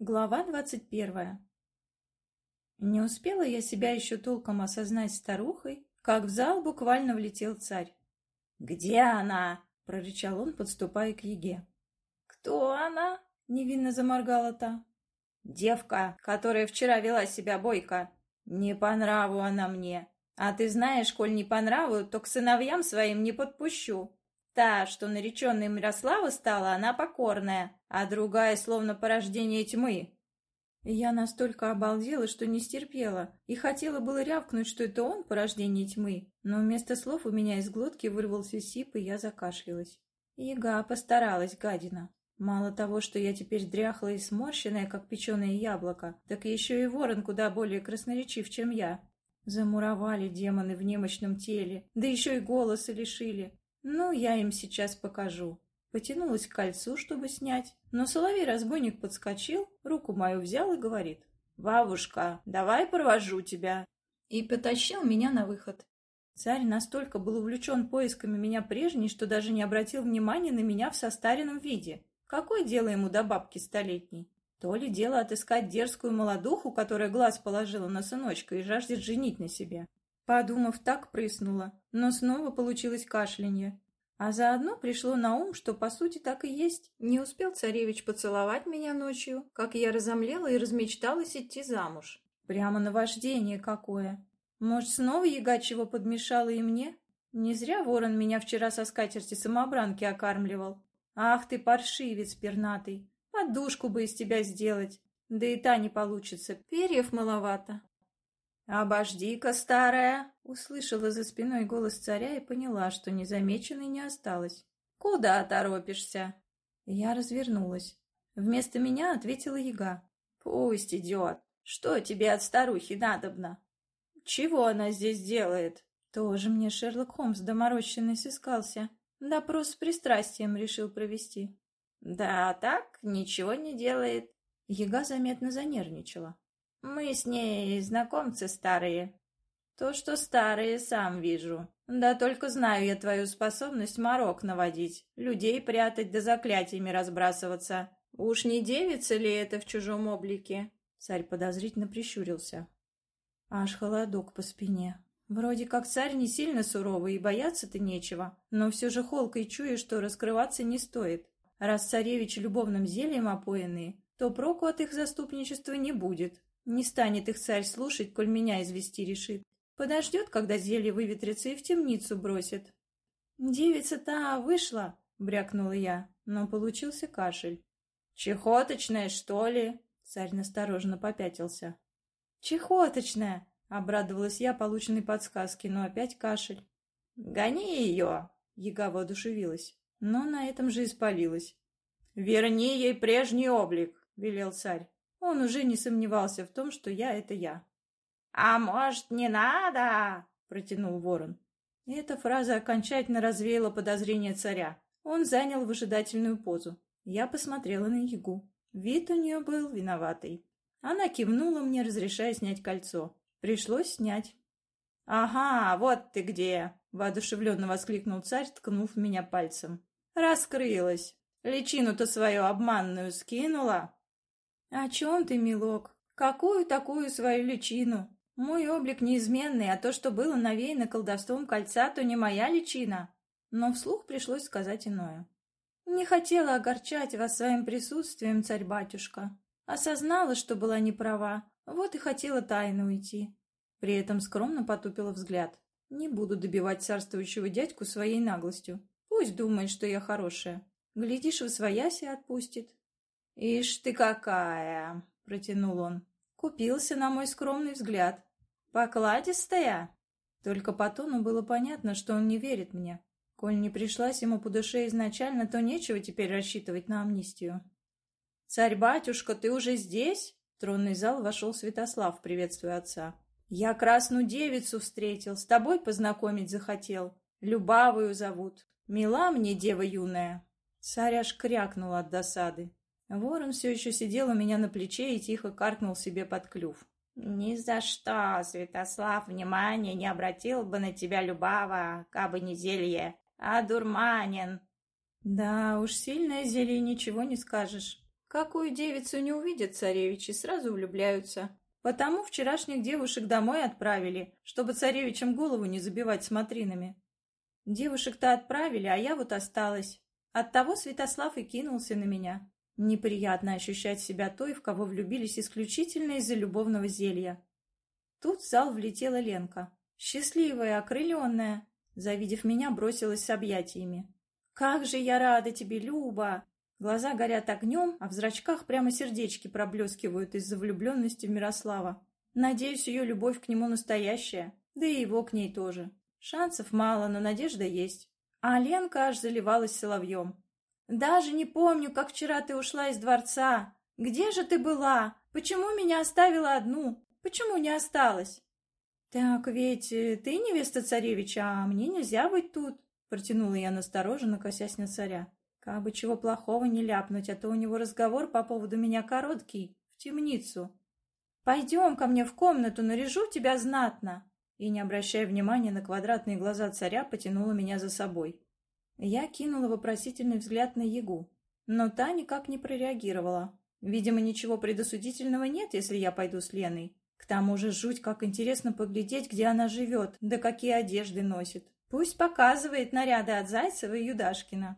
Глава двадцать первая. Не успела я себя еще толком осознать старухой, как в зал буквально влетел царь. «Где она?» — прорычал он, подступая к Еге. «Кто она?» — невинно заморгала та. «Девка, которая вчера вела себя бойко. Не по нраву она мне. А ты знаешь, коль не по нраву, то к сыновьям своим не подпущу. Та, что нареченной Мирослава стала, она покорная, а другая словно порождение тьмы. Я настолько обалдела, что не стерпела, и хотела было рявкнуть, что это он порождение тьмы, но вместо слов у меня из глотки вырвался сип, и я закашлялась. Яга постаралась, гадина. Мало того, что я теперь дряхлая и сморщенная, как печеное яблоко, так еще и ворон куда более красноречив, чем я. Замуровали демоны в немощном теле, да еще и голоса лишили. Ну, я им сейчас покажу. Потянулась к кольцу, чтобы снять, но соловей-разбойник подскочил, руку мою взял и говорит. «Бабушка, давай провожу тебя!» И потащил меня на выход. Царь настолько был увлечен поисками меня прежней, что даже не обратил внимания на меня в состаренном виде. Какое дело ему до бабки столетней? То ли дело отыскать дерзкую молодуху, которая глаз положила на сыночка и жаждет женить на себе. Подумав, так прыснула, но снова получилось кашлянье. А заодно пришло на ум, что по сути так и есть. Не успел царевич поцеловать меня ночью, как я разомлела и размечталась идти замуж. Прямо наваждение какое. Может, снова яга чего подмешала и мне? Не зря ворон меня вчера со скатерти самобранки окармливал. Ах ты, паршивец пернатый, подушку бы из тебя сделать. Да и та не получится, перьев маловато. «Обожди-ка, старая!» — услышала за спиной голос царя и поняла, что незамеченной не осталось. «Куда торопишься?» Я развернулась. Вместо меня ответила яга. «Пусть идет. Что тебе от старухи надобно?» «Чего она здесь делает?» Тоже мне Шерлок Холмс доморощенный сыскался. Допрос с пристрастием решил провести. «Да так, ничего не делает». Яга заметно занервничала. Мы с ней знакомцы старые. То, что старые, сам вижу. Да только знаю я твою способность морок наводить, людей прятать да заклятиями разбрасываться. Уж не девица ли это в чужом облике? Царь подозрительно прищурился. Аж холодок по спине. Вроде как царь не сильно суровый и бояться-то нечего, но все же холкой чую, что раскрываться не стоит. Раз царевич любовным зельем опоенные, то проку от их заступничества не будет. Не станет их царь слушать, коль меня извести решит. Подождет, когда зелье выветрится и в темницу бросит. «Девица-то вышла!» — брякнула я, но получился кашель. «Чехоточная, что ли?» — царь настороженно попятился. «Чехоточная!» — обрадовалась я полученной подсказке, но опять кашель. «Гони ее!» — яга воодушевилась, но на этом же испалилась. «Верни ей прежний облик!» — велел царь. Он уже не сомневался в том, что я — это я. «А может, не надо?» — протянул ворон. Эта фраза окончательно развеяла подозрения царя. Он занял выжидательную позу. Я посмотрела на Ягу. Вид у нее был виноватый. Она кивнула мне, разрешая снять кольцо. Пришлось снять. «Ага, вот ты где!» — воодушевленно воскликнул царь, ткнув меня пальцем. «Раскрылась! Личину-то свою обманную скинула!» «О чем ты, милок? Какую такую свою личину? Мой облик неизменный, а то, что было навеяно колдовством кольца, то не моя личина». Но вслух пришлось сказать иное. «Не хотела огорчать вас своим присутствием, царь-батюшка. Осознала, что была неправа, вот и хотела тайно уйти». При этом скромно потупила взгляд. «Не буду добивать царствующего дядьку своей наглостью. Пусть думает, что я хорошая. Глядишь, в свояси отпустит. «Ишь ты какая!» — протянул он. Купился на мой скромный взгляд. «Покладистая?» Только по тону было понятно, что он не верит мне. Коль не пришлась ему по душе изначально, то нечего теперь рассчитывать на амнистию. «Царь-батюшка, ты уже здесь?» В тронный зал вошел Святослав, приветствуя отца. «Я красную девицу встретил, с тобой познакомить захотел. Любавую зовут. Мила мне дева юная». Царь аж крякнул от досады. Ворон все еще сидел у меня на плече и тихо каркнул себе под клюв. «Ни за что, Святослав, внимания не обратил бы на тебя Любава, кабы не зелье, а дурманин». «Да уж, сильное зелье, ничего не скажешь. Какую девицу не увидят царевичи, сразу влюбляются. Потому вчерашних девушек домой отправили, чтобы царевичам голову не забивать смотринами. Девушек-то отправили, а я вот осталась. Оттого Святослав и кинулся на меня. Неприятно ощущать себя той, в кого влюбились исключительно из-за любовного зелья. Тут в зал влетела Ленка. Счастливая, окрыленная. Завидев меня, бросилась с объятиями. «Как же я рада тебе, Люба!» Глаза горят огнем, а в зрачках прямо сердечки проблескивают из-за влюбленности в Мирослава. Надеюсь, ее любовь к нему настоящая, да и его к ней тоже. Шансов мало, но надежда есть. А Ленка аж заливалась соловьем. «Даже не помню, как вчера ты ушла из дворца. Где же ты была? Почему меня оставила одну? Почему не осталась?» «Так ведь э, ты невеста царевича, а мне нельзя быть тут», — протянула я настороженно, косясь на царя. Как бы чего плохого не ляпнуть, а то у него разговор по поводу меня короткий, в темницу. Пойдем ко мне в комнату, наряжу тебя знатно. И, не обращая внимания на квадратные глаза царя, потянула меня за собой. Я кинула вопросительный взгляд на Ягу, но та никак не прореагировала. Видимо, ничего предосудительного нет, если я пойду с Леной. К тому же жуть, как интересно поглядеть, где она живет, да какие одежды носит. Пусть показывает наряды от Зайцева и Юдашкина.